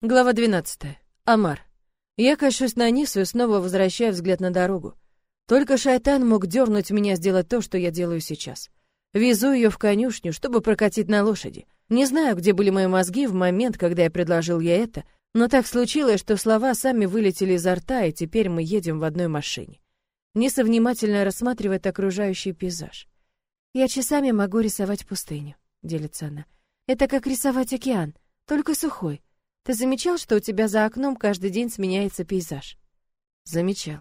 Глава 12. Амар. Я кашусь на Нису и снова возвращаю взгляд на дорогу. Только шайтан мог дернуть меня сделать то, что я делаю сейчас. Везу ее в конюшню, чтобы прокатить на лошади. Не знаю, где были мои мозги в момент, когда я предложил ей это, но так случилось, что слова сами вылетели изо рта, и теперь мы едем в одной машине. Ниса внимательно рассматривает окружающий пейзаж. «Я часами могу рисовать пустыню», — делится она. «Это как рисовать океан, только сухой. Ты замечал, что у тебя за окном каждый день сменяется пейзаж? Замечал.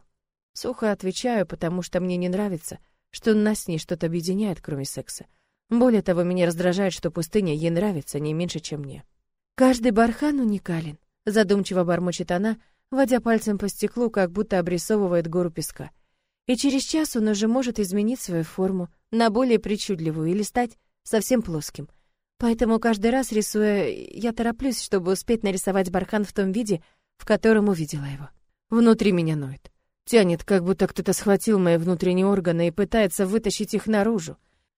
Сухо отвечаю, потому что мне не нравится, что нас с ней что-то объединяет, кроме секса. Более того, меня раздражает, что пустыня ей нравится не меньше, чем мне. Каждый бархан уникален, задумчиво бормочет она, водя пальцем по стеклу, как будто обрисовывает гору песка. И через час он уже может изменить свою форму на более причудливую или стать совсем плоским. Поэтому каждый раз, рисуя, я тороплюсь, чтобы успеть нарисовать бархан в том виде, в котором увидела его. Внутри меня ноет. Тянет, как будто кто-то схватил мои внутренние органы и пытается вытащить их наружу.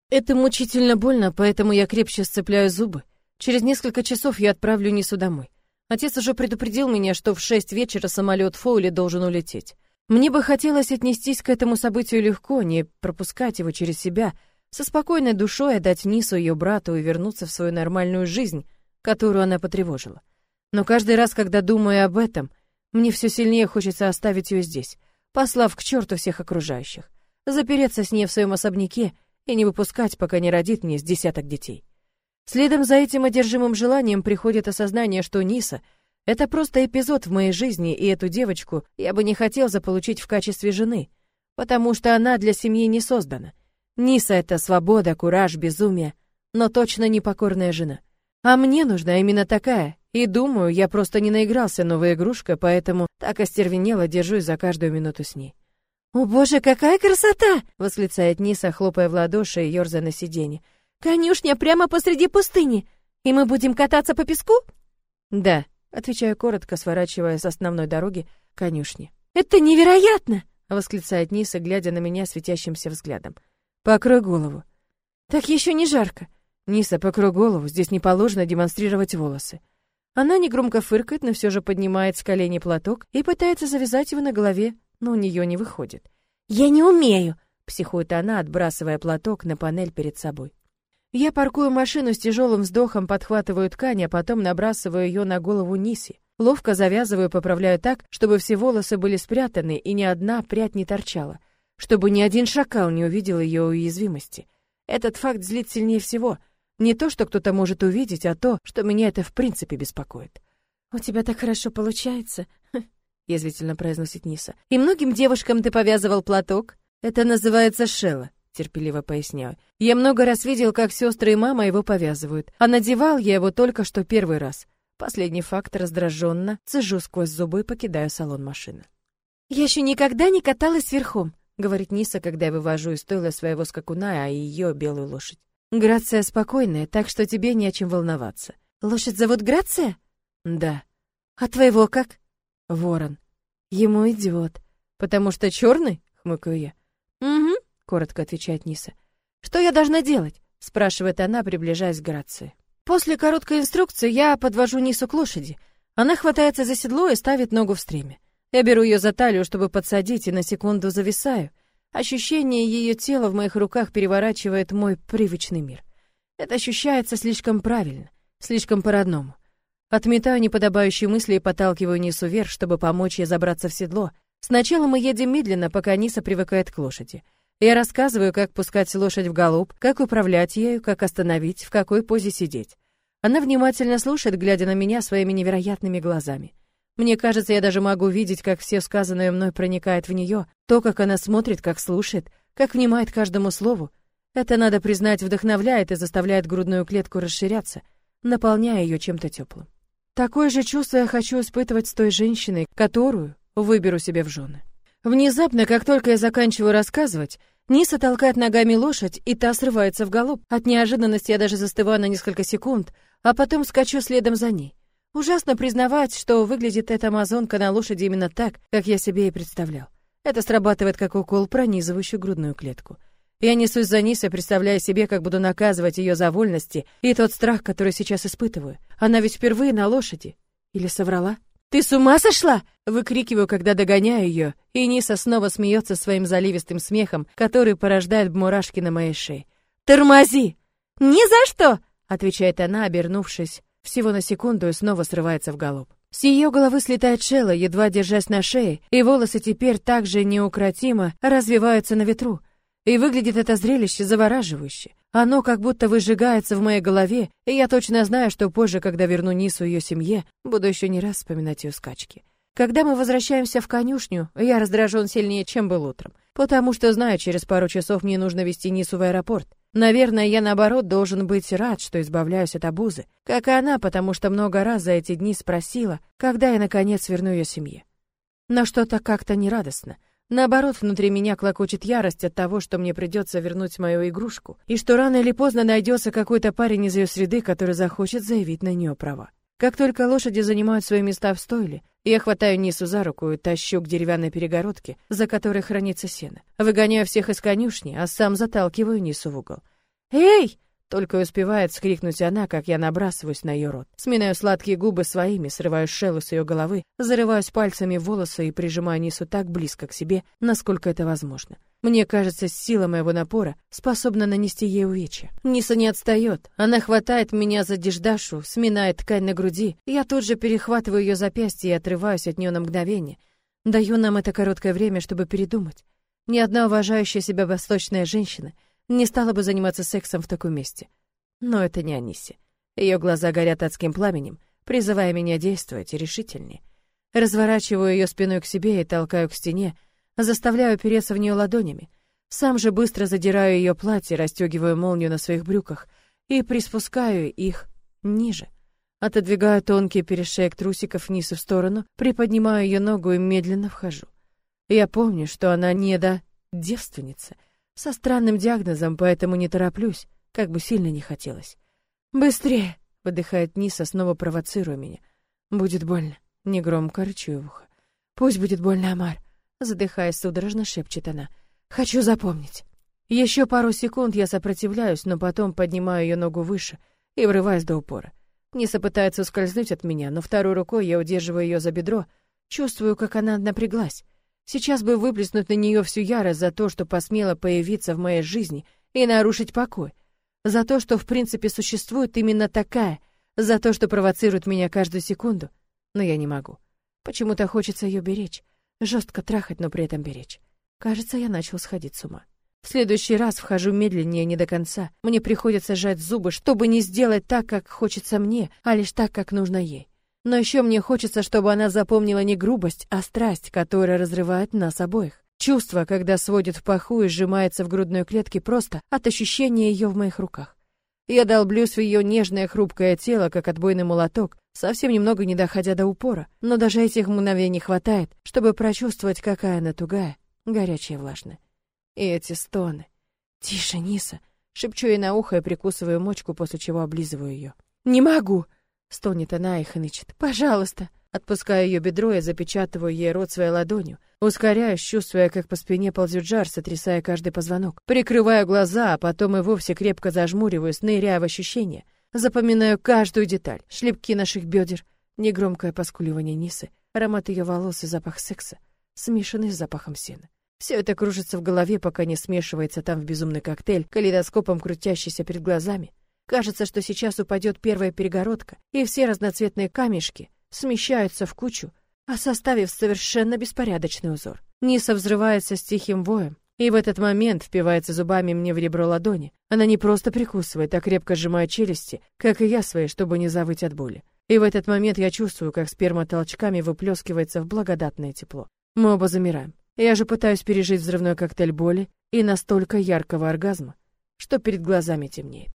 Это мучительно больно, поэтому я крепче сцепляю зубы. Через несколько часов я отправлю Нису домой. Отец уже предупредил меня, что в шесть вечера самолет Фоули должен улететь. Мне бы хотелось отнестись к этому событию легко, не пропускать его через себя — со спокойной душой отдать Нису ее брату и вернуться в свою нормальную жизнь, которую она потревожила. Но каждый раз, когда думаю об этом, мне все сильнее хочется оставить ее здесь, послав к черту всех окружающих, запереться с ней в своем особняке и не выпускать, пока не родит мне с десяток детей. Следом за этим одержимым желанием приходит осознание, что Ниса — это просто эпизод в моей жизни, и эту девочку я бы не хотел заполучить в качестве жены, потому что она для семьи не создана. Ниса — это свобода, кураж, безумие, но точно не покорная жена. А мне нужна именно такая, и думаю, я просто не наигрался новой игрушкой, поэтому так остервенело держусь за каждую минуту с ней. «О боже, какая красота!» — восклицает Ниса, хлопая в ладоши и ерзая на сиденье. «Конюшня прямо посреди пустыни! И мы будем кататься по песку?» «Да», — отвечаю коротко, сворачивая с основной дороги конюшни. «Это невероятно!» — восклицает Ниса, глядя на меня светящимся взглядом. Покрой голову. Так еще не жарко. Ниса, покрой голову, здесь не положено демонстрировать волосы. Она негромко фыркает, но все же поднимает с колени платок и пытается завязать его на голове, но у нее не выходит. «Я не умею!» — психует она, отбрасывая платок на панель перед собой. Я паркую машину с тяжелым вздохом, подхватываю ткань, а потом набрасываю ее на голову Ниси. Ловко завязываю, поправляю так, чтобы все волосы были спрятаны и ни одна прядь не торчала чтобы ни один шакал не увидел ее уязвимости. Этот факт злит сильнее всего. Не то, что кто-то может увидеть, а то, что меня это в принципе беспокоит. «У тебя так хорошо получается», — язвительно произносит Ниса. «И многим девушкам ты повязывал платок? Это называется шелла», — терпеливо поясняю. «Я много раз видел, как сестры и мама его повязывают, а надевал я его только что первый раз». Последний факт раздраженно, цежу сквозь зубы, покидаю салон машины. «Я еще никогда не каталась верхом», говорит Ниса, когда я вывожу из стойла своего скакуна, а ее белую лошадь. Грация спокойная, так что тебе не о чем волноваться. Лошадь зовут Грация? Да. А твоего как? Ворон. Ему идет. Потому что черный? хмыкаю я. Угу, коротко отвечает Ниса. Что я должна делать? спрашивает она, приближаясь к Грации. После короткой инструкции я подвожу Нису к лошади. Она хватается за седло и ставит ногу в стреме. Я беру ее за талию, чтобы подсадить, и на секунду зависаю. Ощущение ее тела в моих руках переворачивает мой привычный мир. Это ощущается слишком правильно, слишком по-родному. Отметаю неподобающие мысли и подталкиваю Нису вверх, чтобы помочь ей забраться в седло. Сначала мы едем медленно, пока Ниса привыкает к лошади. Я рассказываю, как пускать лошадь в галоп, как управлять ею, как остановить, в какой позе сидеть. Она внимательно слушает, глядя на меня своими невероятными глазами. Мне кажется, я даже могу видеть, как все сказанное мной проникает в нее, то, как она смотрит, как слушает, как внимает каждому слову. Это, надо признать, вдохновляет и заставляет грудную клетку расширяться, наполняя ее чем-то теплым. Такое же чувство я хочу испытывать с той женщиной, которую выберу себе в жены. Внезапно, как только я заканчиваю рассказывать, Ниса толкает ногами лошадь, и та срывается в галоп. От неожиданности я даже застываю на несколько секунд, а потом скачу следом за ней. Ужасно признавать, что выглядит эта амазонка на лошади именно так, как я себе и представлял. Это срабатывает как укол, пронизывающий грудную клетку. Я несусь за Нисой, представляя себе, как буду наказывать ее за вольности и тот страх, который сейчас испытываю. Она ведь впервые на лошади. Или соврала? «Ты с ума сошла?» Выкрикиваю, когда догоняю ее, и Ниса снова смеется своим заливистым смехом, который порождает мурашки на моей шее. «Тормози!» «Ни за что!» — отвечает она, обернувшись всего на секунду и снова срывается в галоп. С ее головы слетает шелла, едва держась на шее, и волосы теперь также неукротимо развиваются на ветру. И выглядит это зрелище завораживающе. Оно как будто выжигается в моей голове, и я точно знаю, что позже, когда верну Нису ее семье, буду еще не раз вспоминать ее скачки. Когда мы возвращаемся в конюшню, я раздражен сильнее, чем был утром, потому что знаю, через пару часов мне нужно вести Нису в аэропорт. Наверное, я наоборот должен быть рад, что избавляюсь от обузы, как и она, потому что много раз за эти дни спросила, когда я наконец верну ее семье. Но что-то как-то нерадостно. Наоборот, внутри меня клокочет ярость от того, что мне придется вернуть мою игрушку, и что рано или поздно найдется какой-то парень из ее среды, который захочет заявить на нее права. Как только лошади занимают свои места в стойле, я хватаю Нису за руку и тащу к деревянной перегородке, за которой хранится сено. Выгоняю всех из конюшни, а сам заталкиваю Нису в угол. «Эй!» Только успевает скрикнуть она, как я набрасываюсь на ее рот. Сминаю сладкие губы своими, срываю шелу с ее головы, зарываюсь пальцами в волосы и прижимаю Нису так близко к себе, насколько это возможно. Мне кажется, сила моего напора способна нанести ей увечья. Ниса не отстает. Она хватает меня за деждашу, сминает ткань на груди. Я тут же перехватываю ее запястье и отрываюсь от нее на мгновение. Даю нам это короткое время, чтобы передумать. Ни одна уважающая себя восточная женщина — не стала бы заниматься сексом в таком месте. Но это не Аниси. Ее глаза горят адским пламенем, призывая меня действовать решительнее. Разворачиваю ее спиной к себе и толкаю к стене, заставляю опереться в нее ладонями. Сам же быстро задираю ее платье, расстегиваю молнию на своих брюках и приспускаю их ниже. Отодвигаю тонкий перешеек трусиков вниз и в сторону, приподнимаю ее ногу и медленно вхожу. Я помню, что она не до девственница — со странным диагнозом, поэтому не тороплюсь, как бы сильно не хотелось. «Быстрее!» — выдыхает Ниса, снова провоцируя меня. «Будет больно», — негромко рычу в ухо. «Пусть будет больно, Амар», — задыхаясь судорожно, шепчет она. «Хочу запомнить». Еще пару секунд я сопротивляюсь, но потом поднимаю ее ногу выше и врываюсь до упора. Ниса пытается ускользнуть от меня, но второй рукой я удерживаю ее за бедро, чувствую, как она напряглась. Сейчас бы выплеснуть на нее всю ярость за то, что посмела появиться в моей жизни и нарушить покой. За то, что в принципе существует именно такая, за то, что провоцирует меня каждую секунду. Но я не могу. Почему-то хочется ее беречь, жестко трахать, но при этом беречь. Кажется, я начал сходить с ума. В следующий раз вхожу медленнее, не до конца. Мне приходится сжать зубы, чтобы не сделать так, как хочется мне, а лишь так, как нужно ей. Но еще мне хочется, чтобы она запомнила не грубость, а страсть, которая разрывает нас обоих. Чувство, когда сводит в паху и сжимается в грудной клетке просто от ощущения ее в моих руках. Я долблюсь в ее нежное хрупкое тело, как отбойный молоток, совсем немного не доходя до упора, но даже этих мгновений хватает, чтобы прочувствовать, какая она тугая, горячая и влажная. И эти стоны. «Тише, Ниса!» — шепчу ей на ухо и прикусываю мочку, после чего облизываю ее. «Не могу!» Стонет она и хнычет. «Пожалуйста!» Отпускаю ее бедро и запечатываю ей рот своей ладонью. Ускоряюсь, чувствуя, как по спине ползет жар, сотрясая каждый позвонок. Прикрываю глаза, а потом и вовсе крепко зажмуриваюсь, ныряя в ощущения. Запоминаю каждую деталь. Шлепки наших бедер, негромкое поскуливание Нисы, аромат ее волос и запах секса, смешанный с запахом сена. Все это кружится в голове, пока не смешивается там в безумный коктейль, калейдоскопом крутящийся перед глазами. Кажется, что сейчас упадет первая перегородка, и все разноцветные камешки смещаются в кучу, составив совершенно беспорядочный узор. Ниса взрывается с тихим воем, и в этот момент впивается зубами мне в ребро ладони. Она не просто прикусывает, а крепко сжимает челюсти, как и я свои, чтобы не завыть от боли. И в этот момент я чувствую, как сперма толчками выплескивается в благодатное тепло. Мы оба замираем. Я же пытаюсь пережить взрывной коктейль боли и настолько яркого оргазма, что перед глазами темнеет.